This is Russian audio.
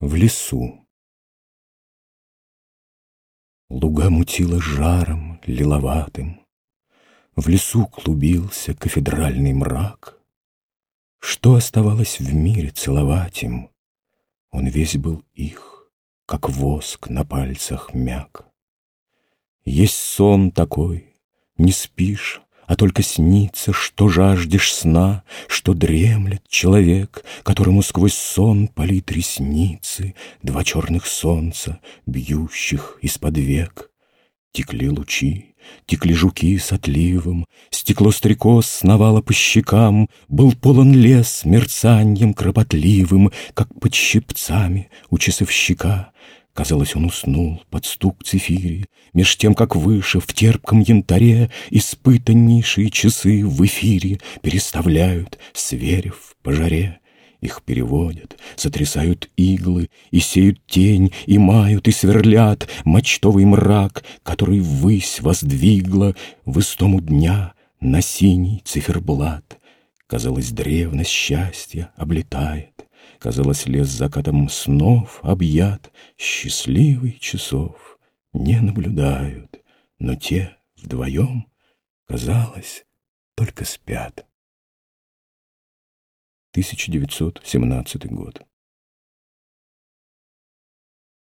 В лесу. Луга мутила жаром лиловатым, В лесу клубился кафедральный мрак. Что оставалось в мире целовать им? Он весь был их, как воск на пальцах мяк. Есть сон такой, не спишь, а только снится, что жаждешь сна, что дремлет человек, которому сквозь сон палит ресницы два черных солнца, бьющих из-под век. Текли лучи, текли жуки с отливом, Стекло стрекоз сновало по щекам, Был полон лес мерцаньем кропотливым, Как под щипцами у часовщика — Казалось, он уснул под стук цифири, Меж тем, как выше, в терпком янтаре, Испытаннейшие часы в эфире Переставляют, сверив по жаре. Их переводят, сотрясают иглы, И сеют тень, и мают, и сверлят Мочтовый мрак, который ввысь воздвигла В истому дня на синий циферблат. Казалось, древность счастья облетает, Казалось, лес закатом снов объят, Счастливый часов не наблюдают, Но те вдвоем, казалось, только спят. 1917 год.